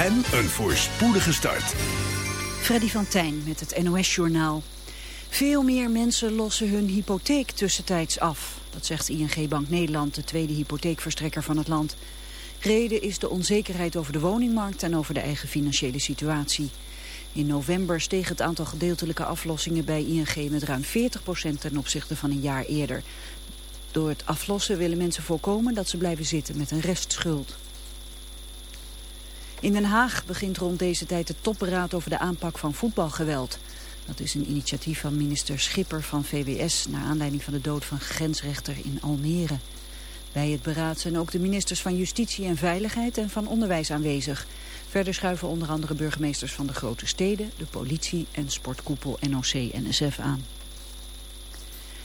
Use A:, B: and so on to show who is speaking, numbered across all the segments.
A: en een voorspoedige start.
B: Freddy van Tijn met het NOS-journaal. Veel meer mensen lossen hun hypotheek tussentijds af. Dat zegt ING Bank Nederland, de tweede hypotheekverstrekker van het land. Reden is de onzekerheid over de woningmarkt en over de eigen financiële situatie. In november steeg het aantal gedeeltelijke aflossingen bij ING met ruim 40% ten opzichte van een jaar eerder. Door het aflossen willen mensen voorkomen dat ze blijven zitten met een restschuld. In Den Haag begint rond deze tijd de topberaad over de aanpak van voetbalgeweld. Dat is een initiatief van minister Schipper van VWS... naar aanleiding van de dood van grensrechter in Almere. Bij het beraad zijn ook de ministers van Justitie en Veiligheid en van Onderwijs aanwezig. Verder schuiven onder andere burgemeesters van de grote steden... de politie en sportkoepel NOC-NSF aan.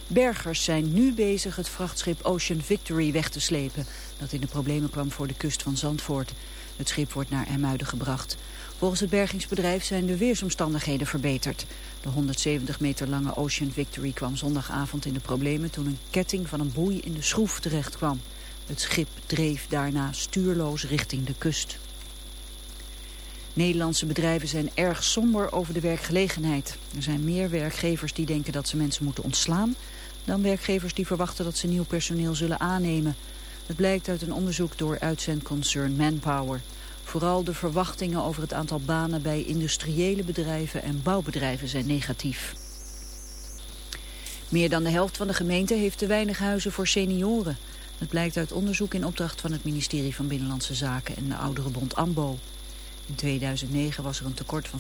B: Bergers zijn nu bezig het vrachtschip Ocean Victory weg te slepen... dat in de problemen kwam voor de kust van Zandvoort. Het schip wordt naar Ermuiden gebracht. Volgens het bergingsbedrijf zijn de weersomstandigheden verbeterd. De 170 meter lange Ocean Victory kwam zondagavond in de problemen... toen een ketting van een boei in de schroef terecht kwam. Het schip dreef daarna stuurloos richting de kust. Nederlandse bedrijven zijn erg somber over de werkgelegenheid. Er zijn meer werkgevers die denken dat ze mensen moeten ontslaan... dan werkgevers die verwachten dat ze nieuw personeel zullen aannemen. Het blijkt uit een onderzoek door uitzendconcern Manpower. Vooral de verwachtingen over het aantal banen bij industriële bedrijven en bouwbedrijven zijn negatief. Meer dan de helft van de gemeente heeft te weinig huizen voor senioren. Het blijkt uit onderzoek in opdracht van het ministerie van Binnenlandse Zaken en de ouderenbond AMBO. In 2009 was er een tekort van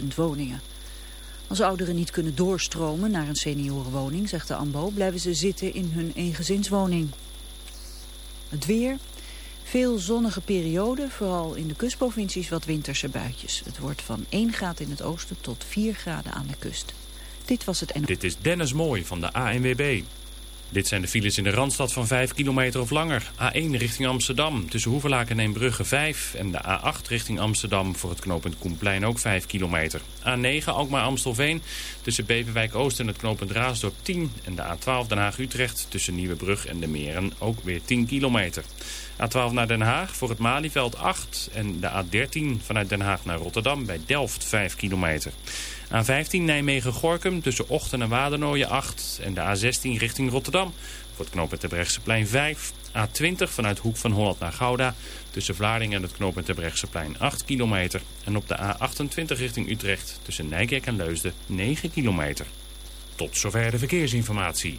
B: 85.000 woningen. Als ouderen niet kunnen doorstromen naar een seniorenwoning, zegt de AMBO, blijven ze zitten in hun eengezinswoning. Het weer, veel zonnige perioden, vooral in de kustprovincies wat winterse buitjes. Het wordt van 1 graad in het oosten tot 4 graden aan de kust. Dit was het en.
C: Dit is Dennis Mooi van de ANWB. Dit zijn de files in de Randstad van 5 kilometer of langer. A1 richting Amsterdam tussen Hoevelaken en Brugge 5. En de A8 richting Amsterdam voor het knooppunt Koenplein ook 5 kilometer. A9 Alkmaar-Amstelveen tussen Beverwijk Oost en het knooppunt Raasdorp 10. En de A12 Den Haag-Utrecht tussen Nieuwebrug en de Meren ook weer 10 kilometer. A12 naar Den Haag voor het Malieveld 8. En de A13 vanuit Den Haag naar Rotterdam bij Delft 5 kilometer. A15 Nijmegen-Gorkum tussen Ochten en Wadernooien 8. En de A16 richting Rotterdam voor het knooppunt Terbrechtseplein 5. A20 vanuit Hoek van Holland naar Gouda tussen Vlaardingen en het knooppunt Terbrechtseplein 8 kilometer. En op de A28 richting Utrecht tussen Nijkerk en Leusden 9 kilometer. Tot zover de verkeersinformatie.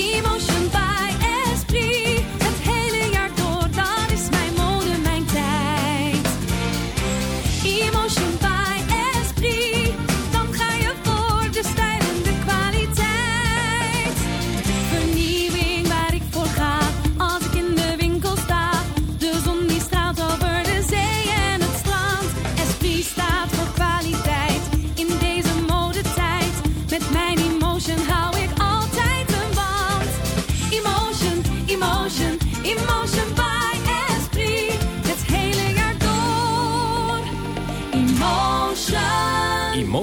D: Emotion by Esprit.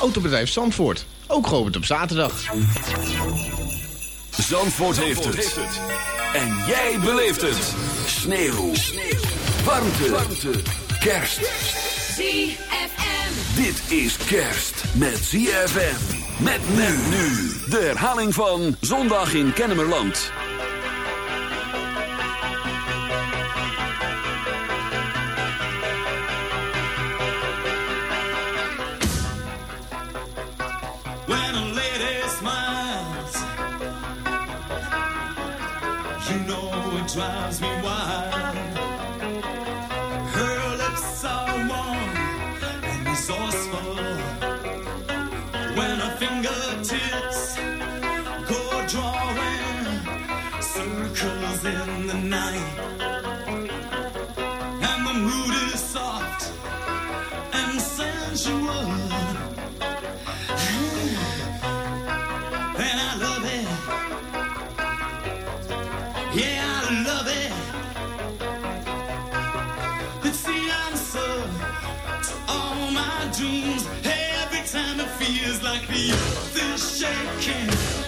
E: Autobedrijf Zandvoort, ook geopend op zaterdag.
A: Zandvoort, heeft, het. En jij beleeft het. Sneeuw. Warmte. Warmte. Kerst.
D: ZFM.
A: Dit is kerst met ZFM. Met men nu. De herhaling van Zondag in Kennemerland.
F: Like the earth is shaking.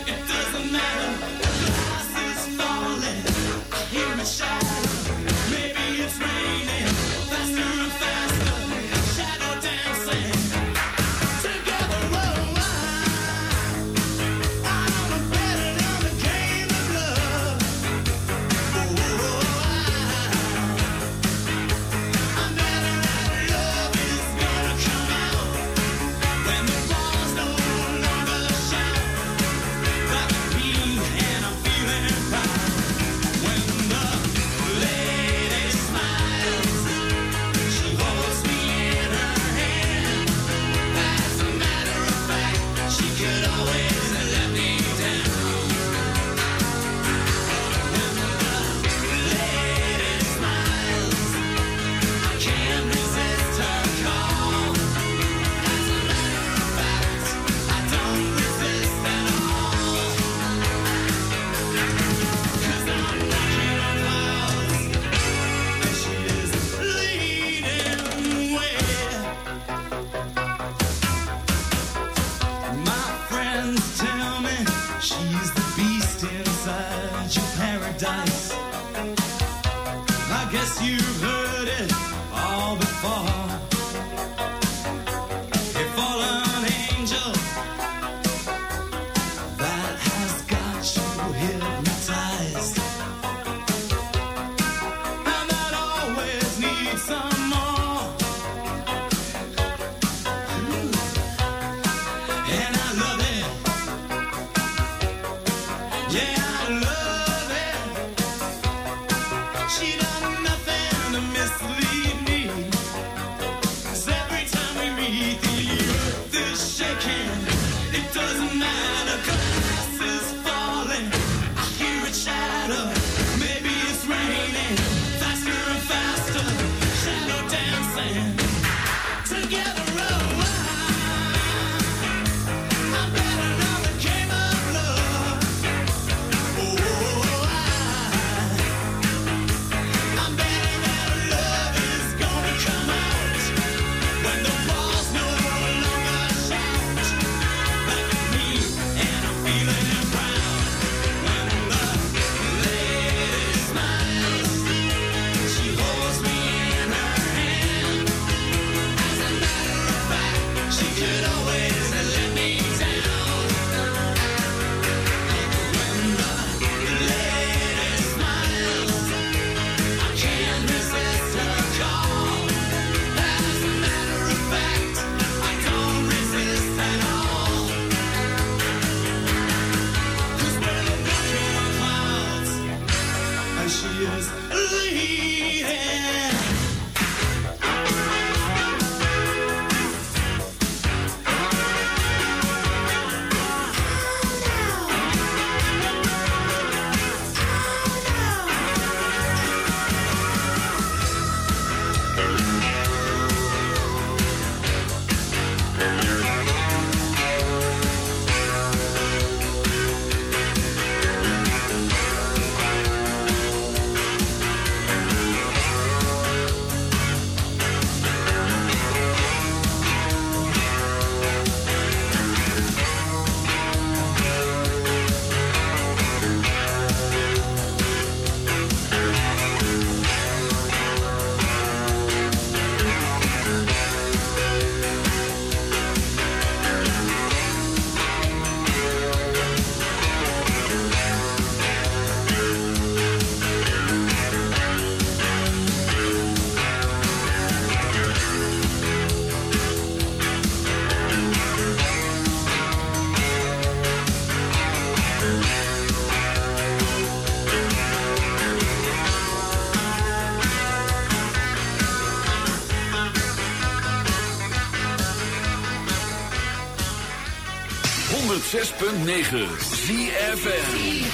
G: 106.9 ZFN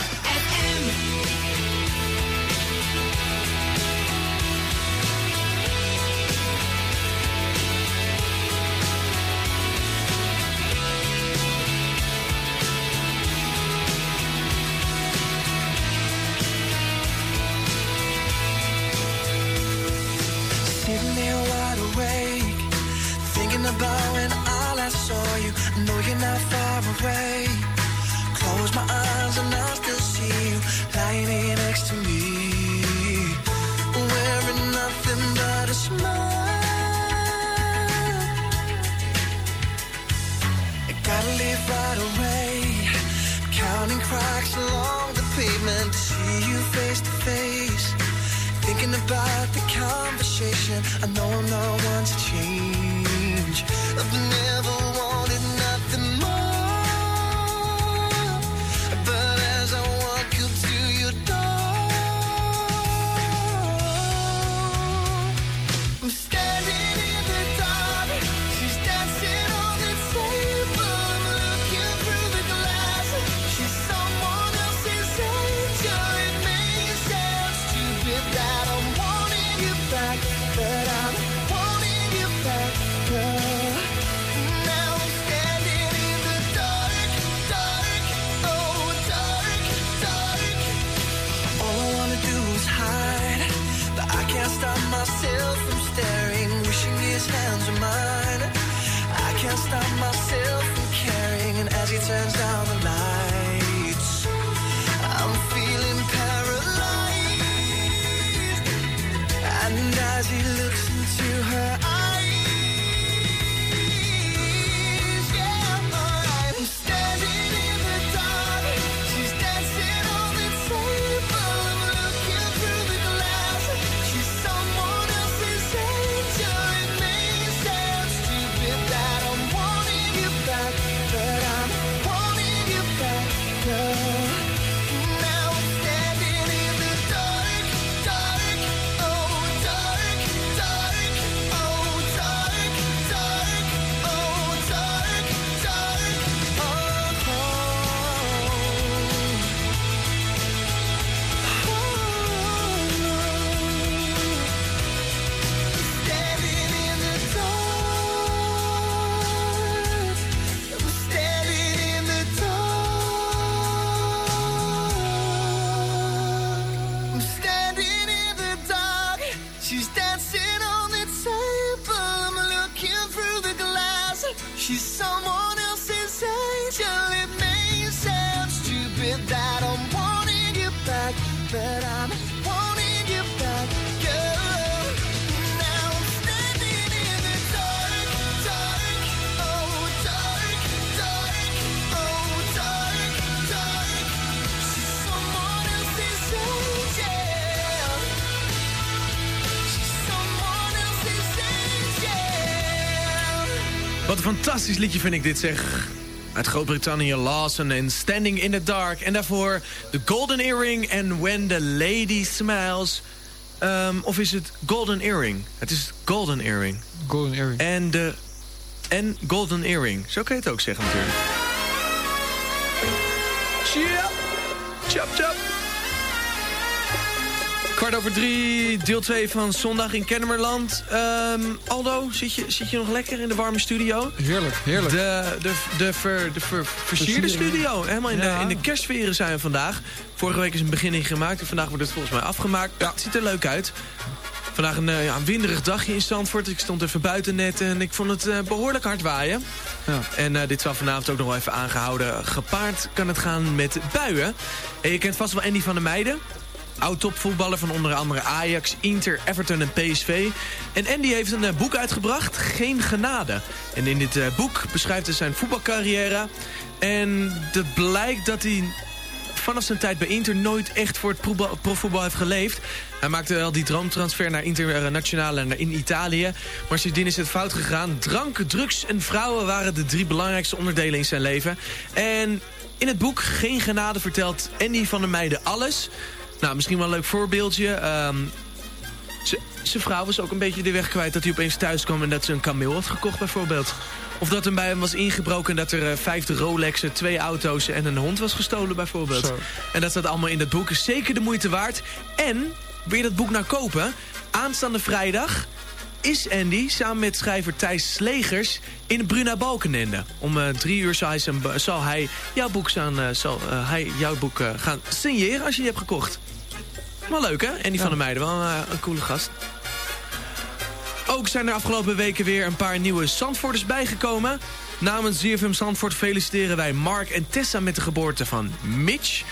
G: about the conversation, I know I'm not one to change. I've never
H: fantastisch liedje vind ik dit zeg. Uit Groot-Brittannië, Lawson en Standing in the Dark. En daarvoor The Golden Earring en When the Lady Smiles. Ehm, of is het Golden Earring? Het is Golden Earring.
I: Golden Earring.
H: En de... En Golden Earring. Zo kan je het ook zeggen natuurlijk. Chap, chap. Kwart over drie, deel 2 van Zondag in Kennemerland. Ehm, Aldo, zit je, zit je nog lekker in de warme studio?
I: Heerlijk, heerlijk.
H: De, de, de, ver, de ver, versierde studio. Helemaal in,
I: Ja.
H: de, in de kerstsferen zijn we vandaag. Vorige week is een beginning gemaakt en vandaag wordt het volgens mij afgemaakt. Ja, het ziet er leuk uit. Vandaag een, eh, ja, een winderig dagje in Zandvoort. Ik stond even buiten net en ik vond het eh, behoorlijk hard waaien.
I: Ja.
H: En eh, dit zal vanavond ook nog wel even aangehouden. Gepaard kan het gaan met buien. En je kent vast wel Andy van der Meijden. Oud-topvoetballer van onder andere Ajax, Inter, Everton en PSV. En Andy heeft een eh, boek uitgebracht, Geen Genade. En in dit eh, boek beschrijft hij zijn voetbalcarrière. En het blijkt dat hij vanaf zijn tijd bij Inter nooit echt voor het profvoetbal heeft geleefd. Hij maakte wel die droomtransfer naar Internationale en in Italië. Maar sindsdien is het fout gegaan. Drank, drugs en vrouwen waren de drie belangrijkste onderdelen in zijn leven. En in het boek Geen Genade vertelt Andy van der Meijden alles. Nou, misschien wel een leuk voorbeeldje. Ehm, zijn vrouw was ook een beetje de weg kwijt dat hij opeens thuis kwam en dat ze een kameel had gekocht bijvoorbeeld. Of dat hem bij hem was ingebroken en dat er eh, 50 Rolexen, twee auto's en een hond was gestolen bijvoorbeeld.
I: Zo.
H: En dat staat allemaal in dat boek. Is zeker de moeite waard. En, wil je dat boek nou kopen? Aanstaande vrijdag is Andy samen met schrijver Thijs Slegers in Bruna Balkenende. Om eh, drie uur zal hij, zijn, zal hij jouw boek, aan, zal, hij jouw boek eh, gaan signeren als je die hebt gekocht. Wel leuk hè, Andy van der Meijden. Wel een, eh, een coole gast. Ook zijn er afgelopen weken weer een paar nieuwe Zandvoorters bijgekomen. Namens ZFM Zandvoort feliciteren wij Mark en Tessa met de geboorte van Mitch,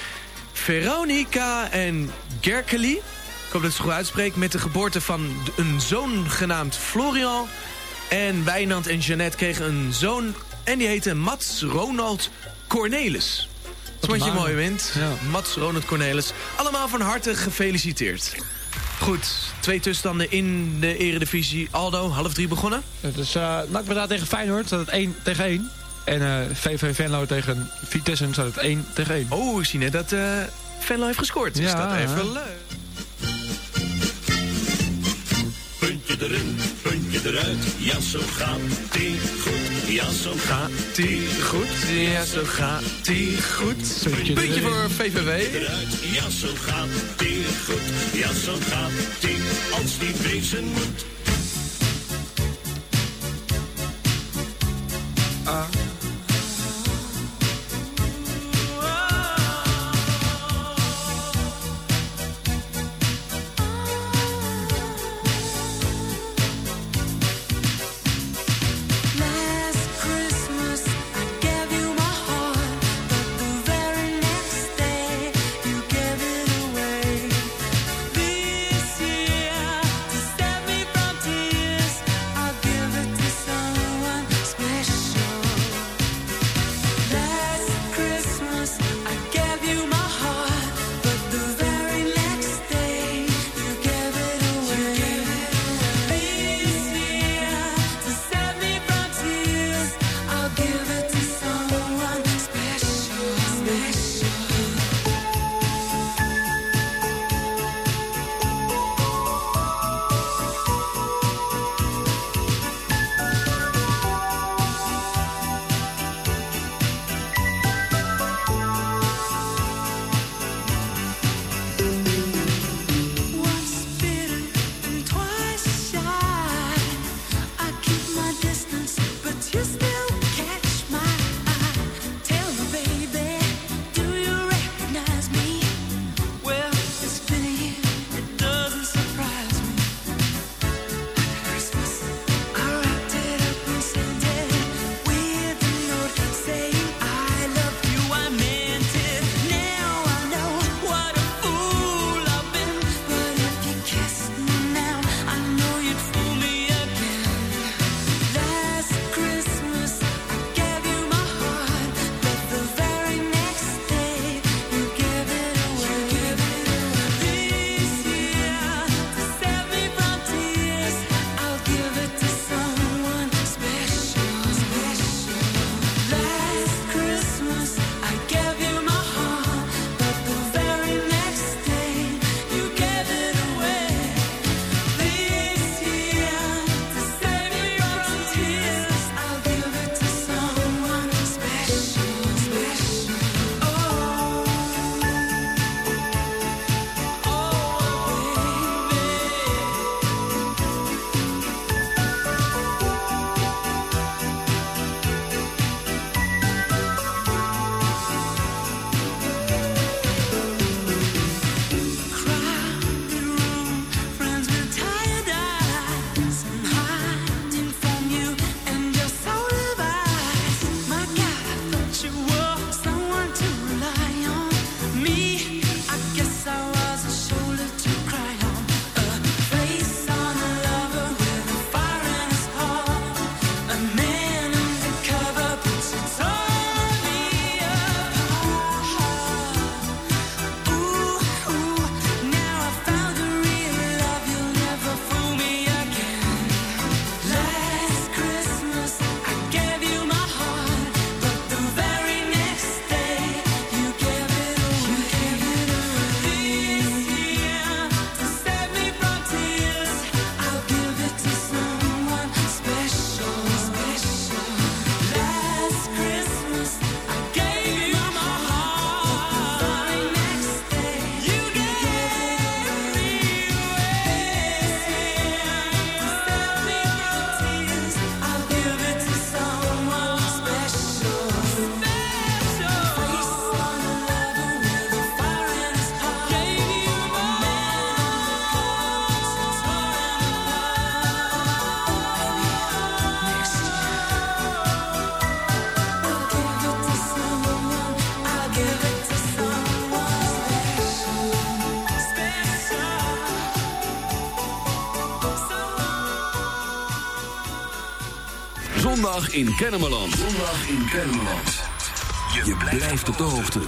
H: Veronica en Gerkeli. Ik hoop dat ik het goed uitspreek. Met de geboorte van een zoon genaamd Florian. En Wijnand en Jeannette kregen een zoon en die heette Mats Ronald Cornelis. Dat is wat je mooi wint.
I: Ja.
H: Mats Ronald Cornelis. Allemaal van harte gefeliciteerd. Goed, twee tussenstanden in de eredivisie. Aldo, half drie begonnen.
I: Dus uh, NAC Breda tegen Feyenoord staat het 1 tegen 1. En eh VV Venlo tegen Vitesse staat het 1 tegen 1.
H: Oh, ik zie net dat eh Venlo heeft gescoord.
I: Ja.
H: dat even leuk.
G: Puntje erin, puntje eruit, ja zo gaat die goed, ja zo gaat
H: Die goed, ja zo gaat die goed.
I: Puntje
H: Puntje voor VVV.
G: eruit, ja zo gaat die goed, ja zo gaat die als die wezen moet.
J: Last
G: zondag in Kennemerland. In Je, Je blijft op de hoogte.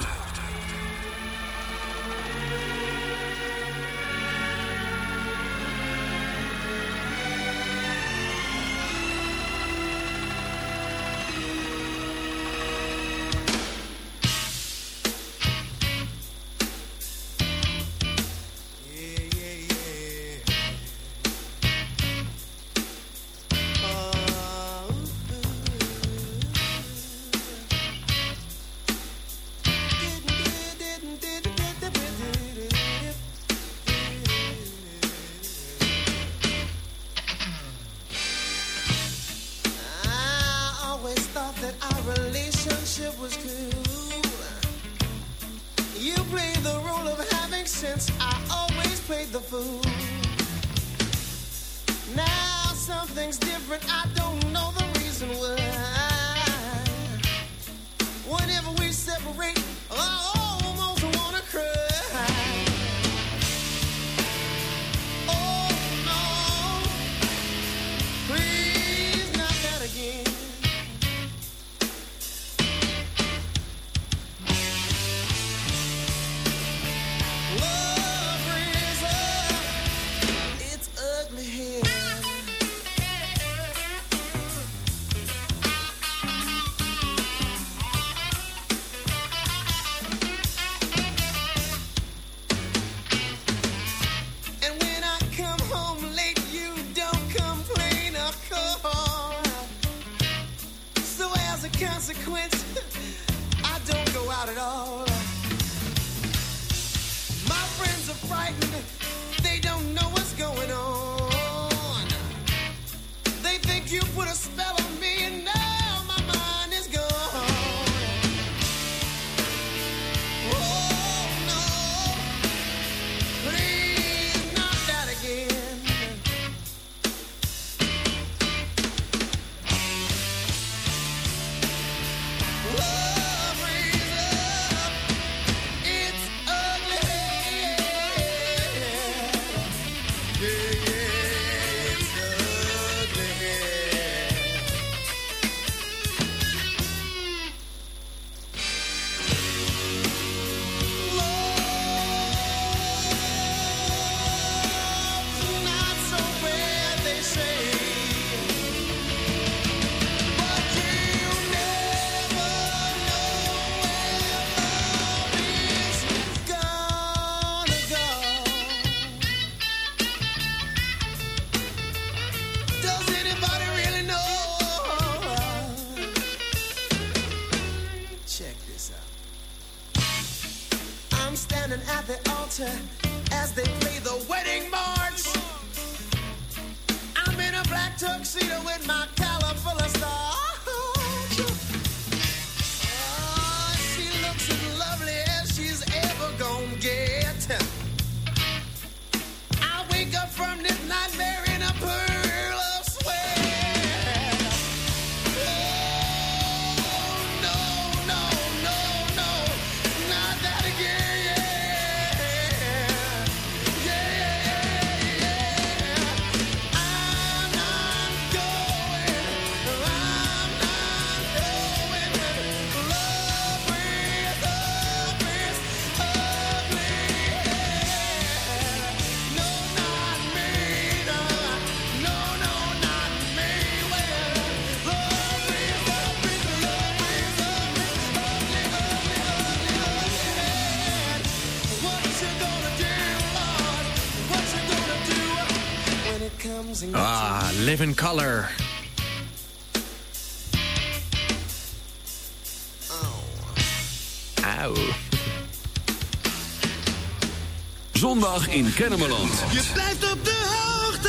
K: in
G: Kennemerland.
K: Je blijft op de hoogte.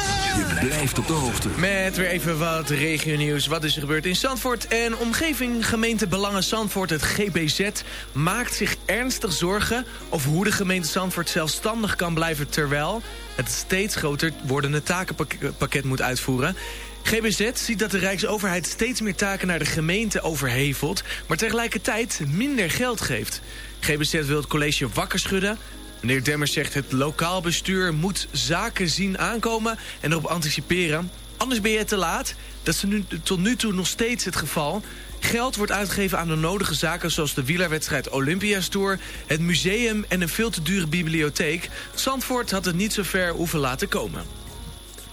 G: Je blijft op de hoogte.
H: Met weer even wat regionieuws. Wat is er gebeurd in Zandvoort en omgeving gemeente Belangen Zandvoort, het GBZ, maakt zich ernstig zorgen over hoe de gemeente Zandvoort zelfstandig kan blijven terwijl het steeds groter wordende takenpakket moet uitvoeren. GBZ ziet dat de Rijksoverheid steeds meer taken naar de gemeente overhevelt... maar tegelijkertijd minder geld geeft. GBZ wil het college wakker schudden... Meneer Demmers zegt het lokaal bestuur moet zaken zien aankomen en erop anticiperen. Anders ben je te laat. Dat is nu, tot nu toe nog steeds het geval. Geld wordt uitgegeven aan de nodige zaken zoals de wielerwedstrijd Olympia's Tour... het museum en een veel te dure bibliotheek. Zandvoort had het niet zo ver hoeven laten komen.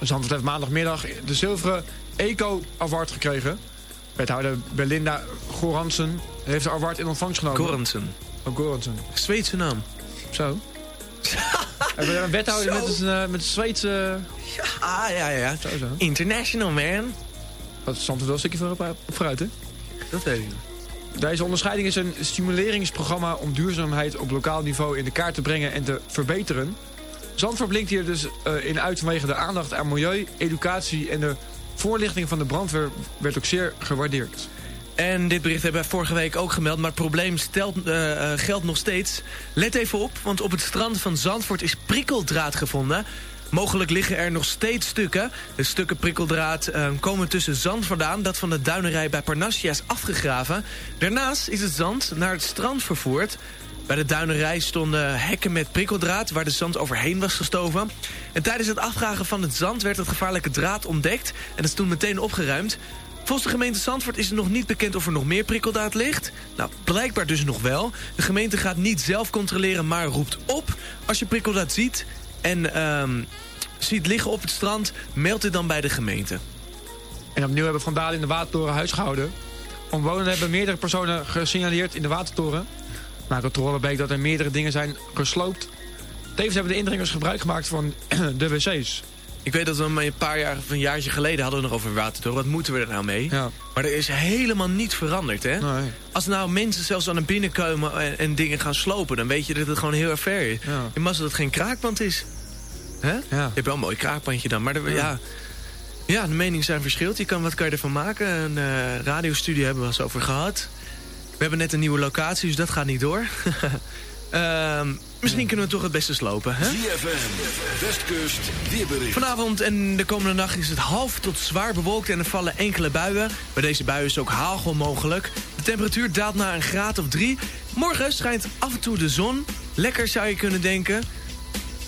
I: Zandvoort heeft maandagmiddag de zilveren Eco Award gekregen. Wethouder Belinda Goransen heeft de award in ontvangst genomen.
H: Goransen.
I: Oh, Goransen.
H: Zweedse naam.
I: Zo. Een wethouder
H: Zo.
I: met een, eh, met een Zweedse...
H: Ah, ja, ja.
I: Zo, zo.
H: International, man.
I: Dat is Zandvoort wel een stukje voor, op vooruit, hè?
H: Dat weet ik.
I: Deze onderscheiding is een stimuleringsprogramma om duurzaamheid op lokaal niveau in de kaart te brengen en te verbeteren. Zandvoort blinkt hier dus eh, in uit vanwege de aandacht aan milieu, educatie en de voorlichting van de brandweer werd ook zeer gewaardeerd.
H: En dit bericht hebben we vorige week ook gemeld, maar het probleem stelt, eh, geldt nog steeds. Let even op, want op het strand van Zandvoort is prikkeldraad gevonden. Mogelijk liggen er nog steeds stukken. De stukken prikkeldraad eh, komen tussen zand vandaan... dat van de duinerij bij Parnassia is afgegraven. Daarnaast is het zand naar het strand vervoerd. Bij de duinerij stonden hekken met prikkeldraad... waar de zand overheen was gestoven. En tijdens het afgraven van het zand werd het gevaarlijke draad ontdekt... en dat is toen meteen opgeruimd. Volgens de gemeente Zandvoort is het nog niet bekend of er nog meer prikkeldraad ligt. Nou, blijkbaar dus nog wel. De gemeente gaat niet zelf controleren, maar roept op. Als je prikkeldraad ziet en ehm, ziet liggen op het strand, meld dit dan bij de gemeente.
I: En opnieuw hebben vandalen in de Watertoren huis gehouden. Omwonenden hebben meerdere personen gesignaleerd in de Watertoren. Na controle bleek dat er meerdere dingen zijn gesloopt. Tevens hebben de indringers gebruik gemaakt van de wc's.
H: Ik weet dat we een paar jaar, of een jaartje geleden hadden we nog over watertoren. Wat moeten we er nou mee?
I: Ja.
H: Maar er is helemaal niet veranderd, hè?
I: Nee.
H: Als nou mensen zelfs aan het binnenkomen en, en dingen gaan slopen... dan weet je dat het gewoon heel erg ver is.
I: Ja.
H: Je mag dat het geen kraakpand is. Hè?
I: Ja.
H: Je hebt wel een mooi kraakpandje dan. Maar de, ja. Ja, de meningen zijn verschillend. Je kan, wat kan je ervan maken? Een eh radiostudio hebben we eens over gehad. We hebben net een nieuwe locatie, dus dat gaat niet door. Ehm, misschien kunnen we toch het beste slopen, hè?
A: ZFM, Westkust, weerbericht.
H: Vanavond en de komende nacht is het half tot zwaar bewolkt en er vallen enkele buien. Bij deze buien is ook hagel mogelijk. De temperatuur daalt naar een graad of drie. Morgen schijnt af en toe de zon. Lekker zou je kunnen denken.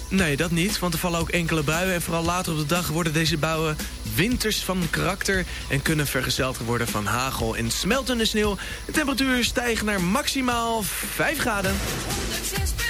H: Nee, dat niet, want er vallen ook enkele buien... en vooral later op de dag worden deze buien winters van karakter... en kunnen vergezeld worden van hagel en smeltende sneeuw. De temperatuur stijgt naar maximaal 5 graden.
K: 106.9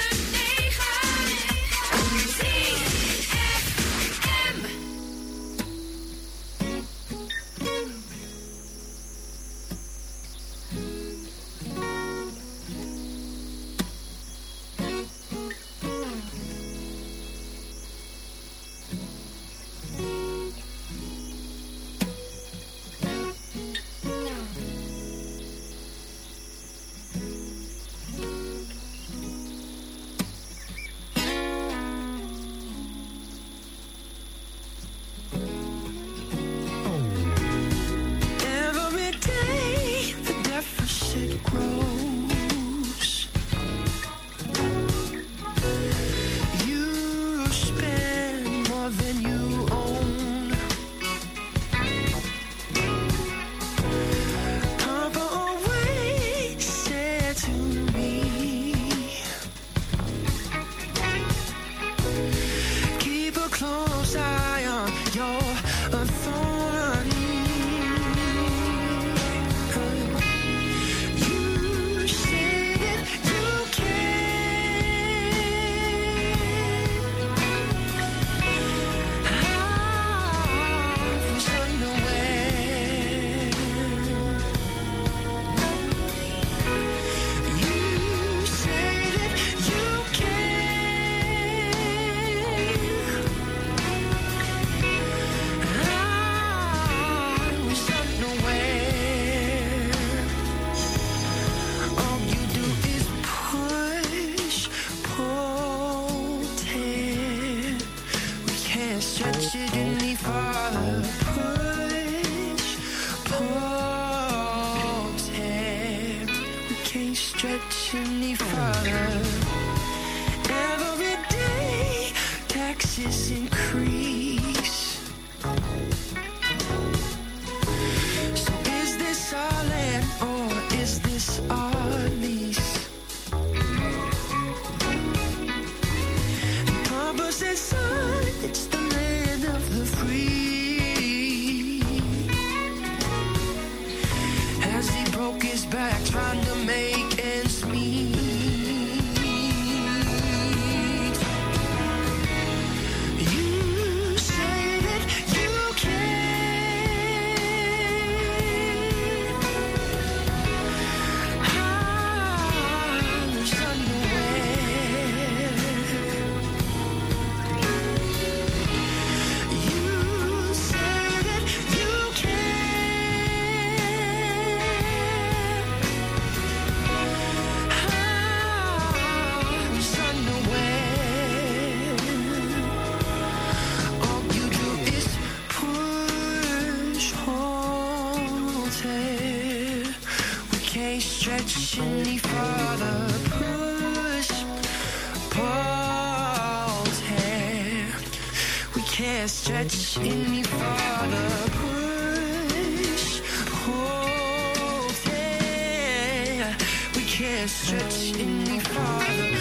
L: that's stretching me for the push.
K: hold yeah. We can't stretch any farther.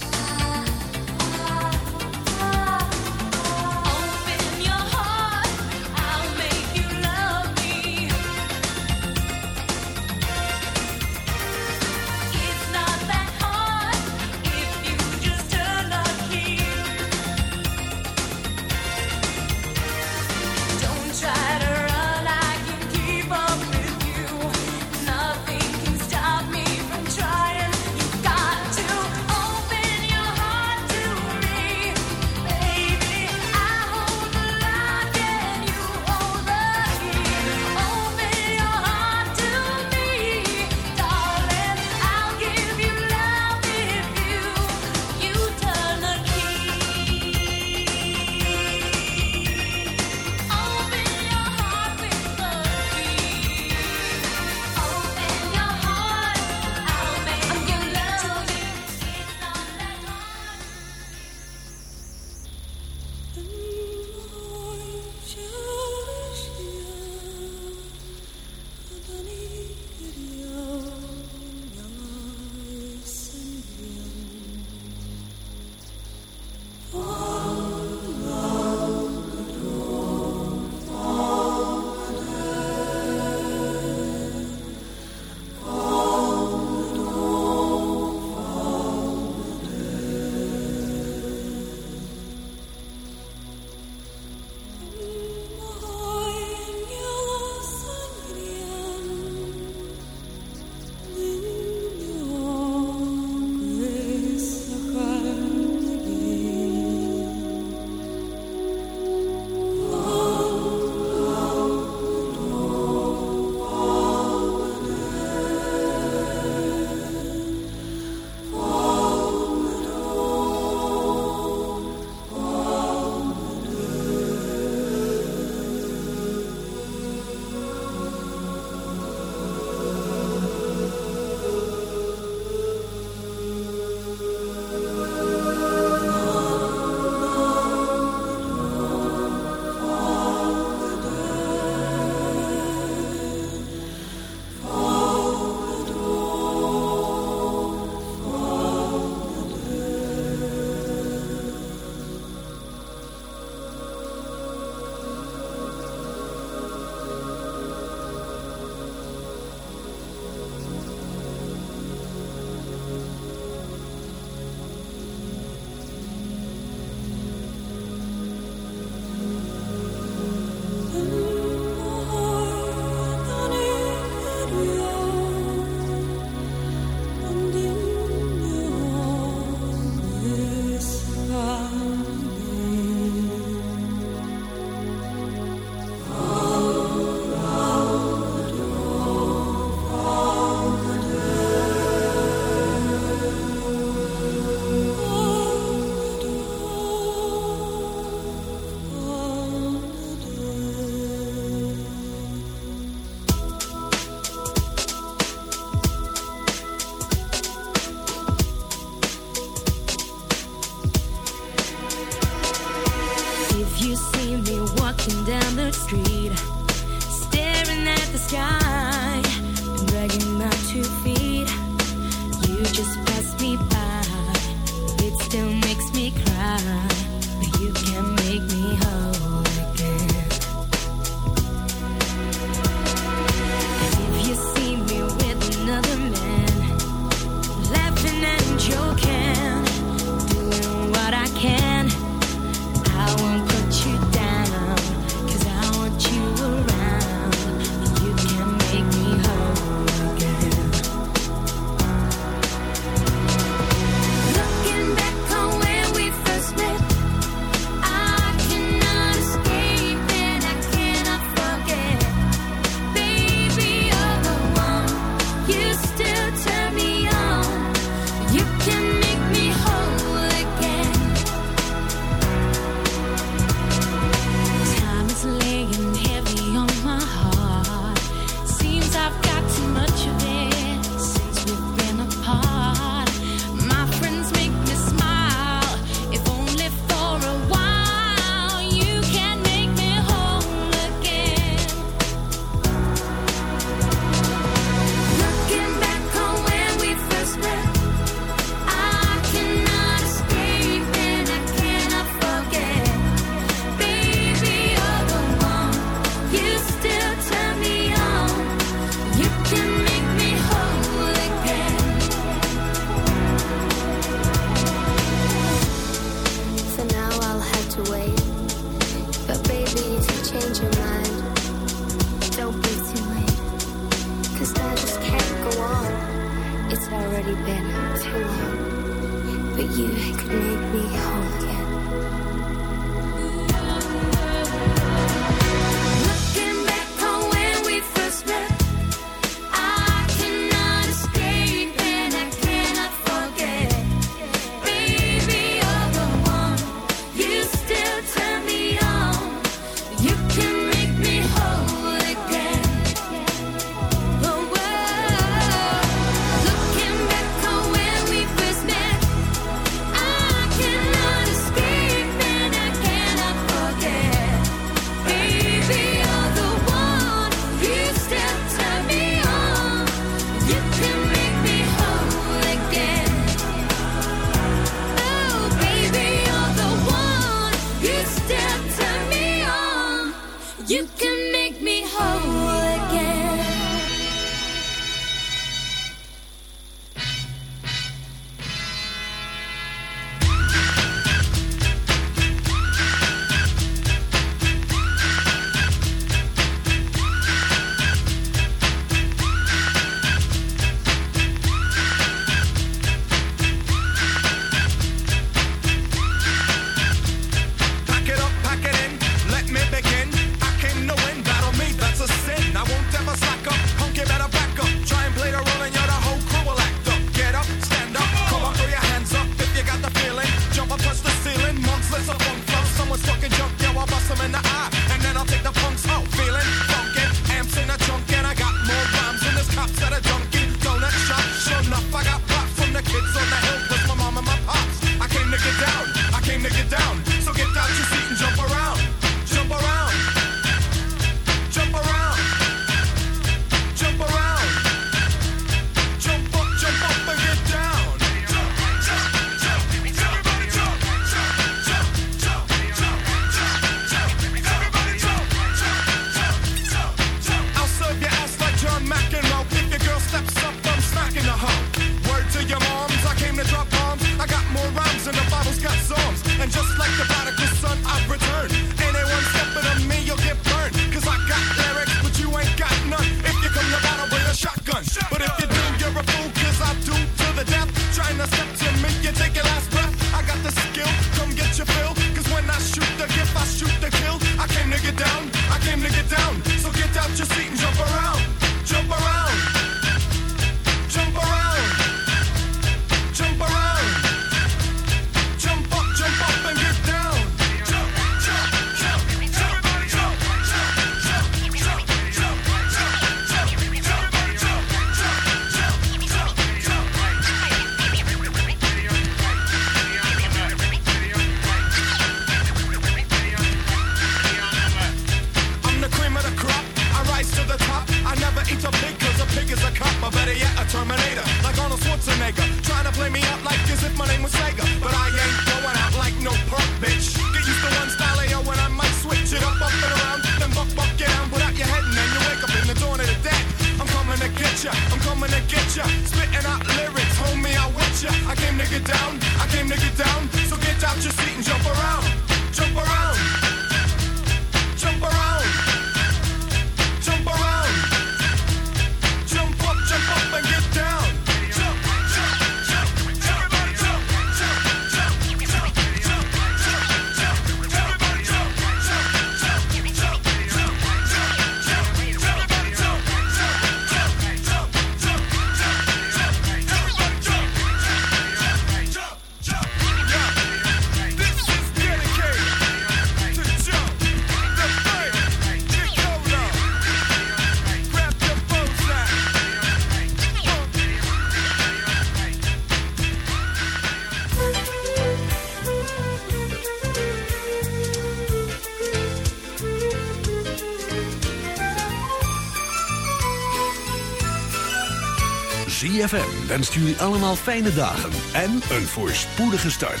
G: Wenst jullie allemaal fijne dagen en een voorspoedige start.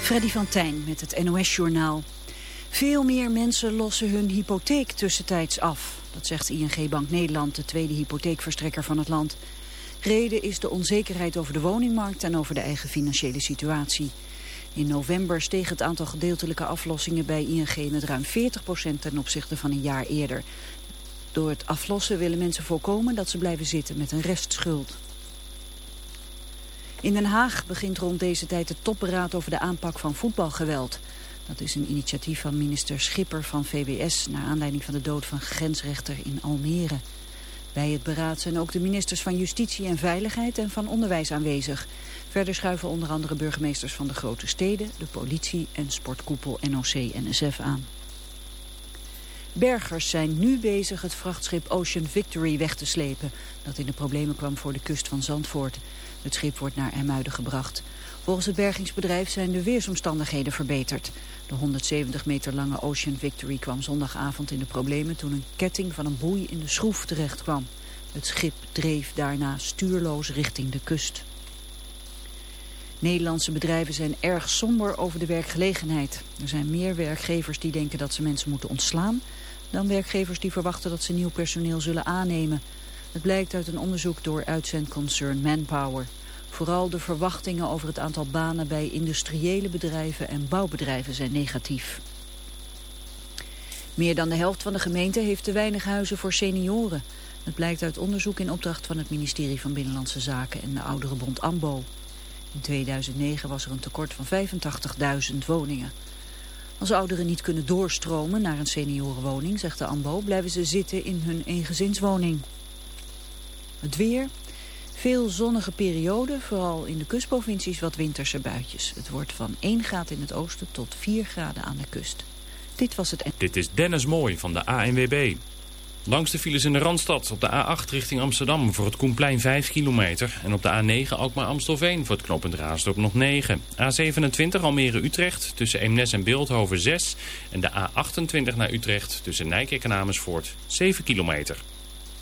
B: Freddy van Tijn met het NOS-journaal. Veel meer mensen lossen hun hypotheek tussentijds af. Dat zegt ING Bank Nederland, de tweede hypotheekverstrekker van het land. Reden is de onzekerheid over de woningmarkt en over de eigen financiële situatie. In november steeg het aantal gedeeltelijke aflossingen bij ING met ruim 40% ten opzichte van een jaar eerder. Door het aflossen willen mensen voorkomen dat ze blijven zitten met een restschuld. In Den Haag begint rond deze tijd het topberaad over de aanpak van voetbalgeweld. Dat is een initiatief van minister Schipper van VWS... naar aanleiding van de dood van grensrechter in Almere. Bij het beraad zijn ook de ministers van Justitie en Veiligheid en van Onderwijs aanwezig. Verder schuiven onder andere burgemeesters van de grote steden... de politie en sportkoepel NOC-NSF aan. Bergers zijn nu bezig het vrachtschip Ocean Victory weg te slepen... dat in de problemen kwam voor de kust van Zandvoort. Het schip wordt naar Ermuiden gebracht. Volgens het bergingsbedrijf zijn de weersomstandigheden verbeterd. De 170 meter lange Ocean Victory kwam zondagavond in de problemen... toen een ketting van een boei in de schroef terecht kwam. Het schip dreef daarna stuurloos richting de kust. Nederlandse bedrijven zijn erg somber over de werkgelegenheid. Er zijn meer werkgevers die denken dat ze mensen moeten ontslaan... dan werkgevers die verwachten dat ze nieuw personeel zullen aannemen. Het blijkt uit een onderzoek door uitzendconcern Manpower. Vooral de verwachtingen over het aantal banen bij industriële bedrijven en bouwbedrijven zijn negatief. Meer dan de helft van de gemeente heeft te weinig huizen voor senioren. Het blijkt uit onderzoek in opdracht van het ministerie van Binnenlandse Zaken en de ouderenbond AMBO. In 2009 was er een tekort van 85.000 woningen. Als ouderen niet kunnen doorstromen naar een seniorenwoning, zegt de AMBO, blijven ze zitten in hun eengezinswoning. Het weer, veel zonnige perioden, vooral in de kustprovincies wat winterse buitjes. Het wordt van 1 graad in het oosten tot 4 graden aan de kust. Dit was het...
C: Dit is Dennis Mooi van de ANWB. Langs de files in de Randstad op de A8 richting Amsterdam voor het Koenplein 5 kilometer. En op de A9 Alkmaar-Amstelveen voor het knooppunt Raasdorp nog 9. A27 Almere-Utrecht tussen Eemnes en Beeldhoven 6. En de A28 naar Utrecht tussen Nijkerk en Amersfoort 7 kilometer.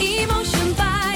J: Emotion by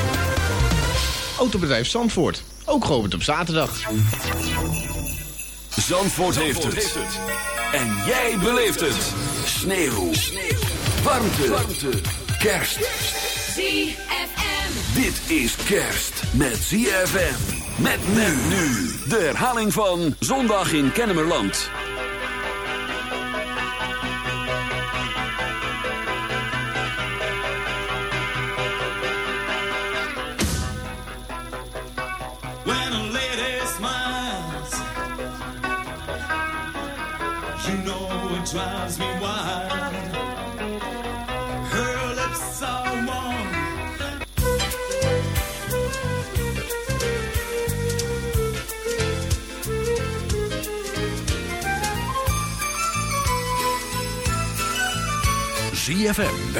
E: Autobedrijf Zandvoort, ook geopend op zaterdag.
G: Zandvoort heeft het. En jij beleeft het. Sneeuw. Warmte. Warmte. Kerst.
J: ZFM.
G: Dit is kerst met ZFM. Met men nu. De herhaling van Zondag in Kennemerland.
F: drives me wild.
A: ZFM